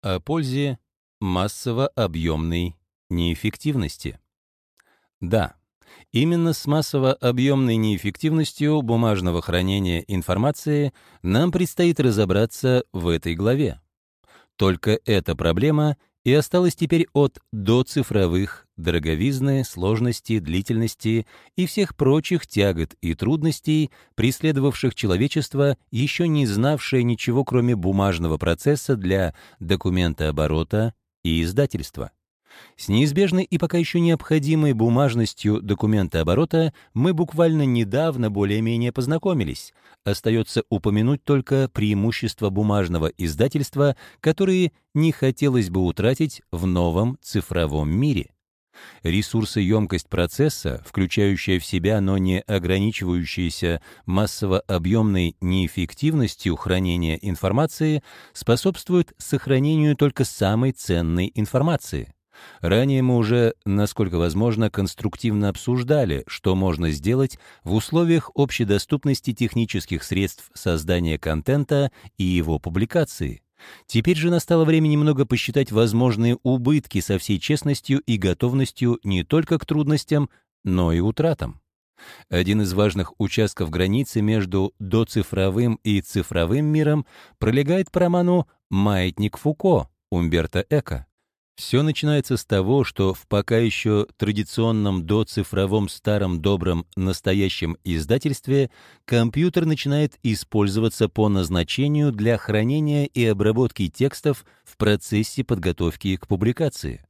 О пользе массово-объемной неэффективности. Да, именно с массово-объемной неэффективностью бумажного хранения информации нам предстоит разобраться в этой главе. Только эта проблема и осталась теперь от до цифровых дороговизны, сложности, длительности и всех прочих тягот и трудностей, преследовавших человечество, еще не знавшее ничего, кроме бумажного процесса для документооборота и издательства. С неизбежной и пока еще необходимой бумажностью документа оборота мы буквально недавно более-менее познакомились. Остается упомянуть только преимущества бумажного издательства, которые не хотелось бы утратить в новом цифровом мире. Ресурсоемкость процесса, включающая в себя, но не ограничивающаяся массово-объемной неэффективностью хранения информации, способствует сохранению только самой ценной информации. Ранее мы уже, насколько возможно, конструктивно обсуждали, что можно сделать в условиях общедоступности технических средств создания контента и его публикации. Теперь же настало время немного посчитать возможные убытки со всей честностью и готовностью не только к трудностям, но и утратам. Один из важных участков границы между доцифровым и цифровым миром пролегает по роману «Маятник Фуко» Умберто Эко. Все начинается с того, что в пока еще традиционном доцифровом старом добром настоящем издательстве компьютер начинает использоваться по назначению для хранения и обработки текстов в процессе подготовки к публикации.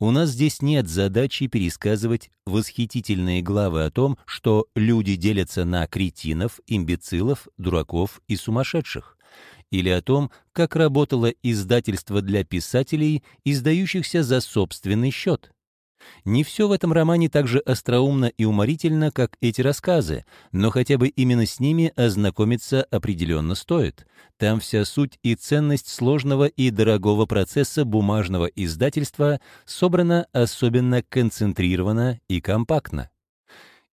У нас здесь нет задачи пересказывать восхитительные главы о том, что люди делятся на кретинов, имбецилов, дураков и сумасшедших или о том, как работало издательство для писателей, издающихся за собственный счет. Не все в этом романе так же остроумно и уморительно, как эти рассказы, но хотя бы именно с ними ознакомиться определенно стоит. Там вся суть и ценность сложного и дорогого процесса бумажного издательства собрана особенно концентрированно и компактно.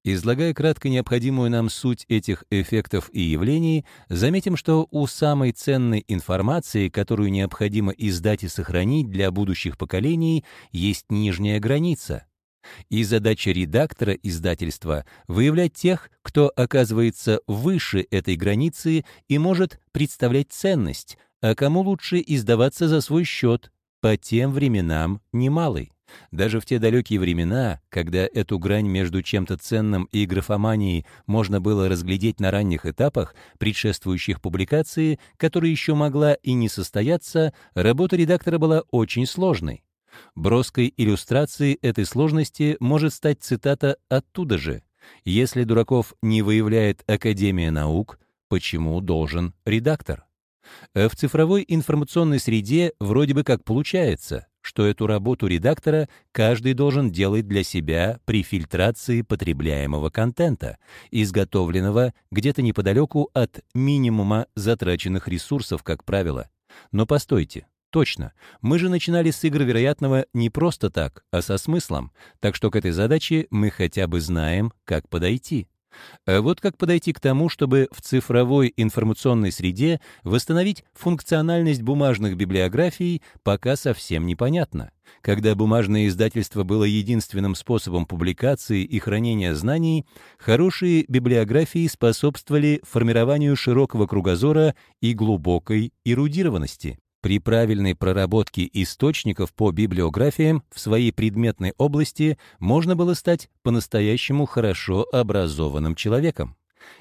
Излагая кратко необходимую нам суть этих эффектов и явлений, заметим, что у самой ценной информации, которую необходимо издать и сохранить для будущих поколений, есть нижняя граница. И задача редактора издательства — выявлять тех, кто оказывается выше этой границы и может представлять ценность, а кому лучше издаваться за свой счет, по тем временам немалый. Даже в те далекие времена, когда эту грань между чем-то ценным и графоманией можно было разглядеть на ранних этапах, предшествующих публикации, которая еще могла и не состояться, работа редактора была очень сложной. Броской иллюстрацией этой сложности может стать цитата оттуда же. «Если дураков не выявляет Академия наук, почему должен редактор?» В цифровой информационной среде вроде бы как получается что эту работу редактора каждый должен делать для себя при фильтрации потребляемого контента, изготовленного где-то неподалеку от минимума затраченных ресурсов, как правило. Но постойте, точно, мы же начинали с игр вероятного не просто так, а со смыслом, так что к этой задаче мы хотя бы знаем, как подойти. А вот как подойти к тому, чтобы в цифровой информационной среде восстановить функциональность бумажных библиографий, пока совсем непонятно. Когда бумажное издательство было единственным способом публикации и хранения знаний, хорошие библиографии способствовали формированию широкого кругозора и глубокой эрудированности. При правильной проработке источников по библиографиям в своей предметной области можно было стать по-настоящему хорошо образованным человеком.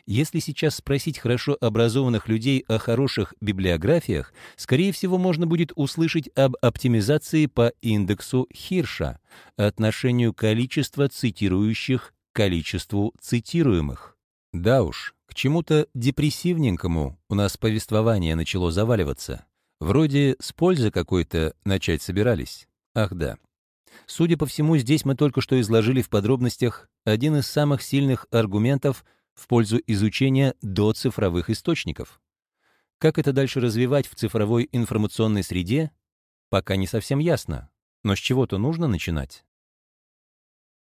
Если сейчас спросить хорошо образованных людей о хороших библиографиях, скорее всего, можно будет услышать об оптимизации по индексу Хирша, отношению количества цитирующих к количеству цитируемых. Да уж, к чему-то депрессивненькому у нас повествование начало заваливаться. Вроде с пользы какой-то начать собирались. Ах да. Судя по всему, здесь мы только что изложили в подробностях один из самых сильных аргументов в пользу изучения доцифровых источников. Как это дальше развивать в цифровой информационной среде, пока не совсем ясно, но с чего-то нужно начинать.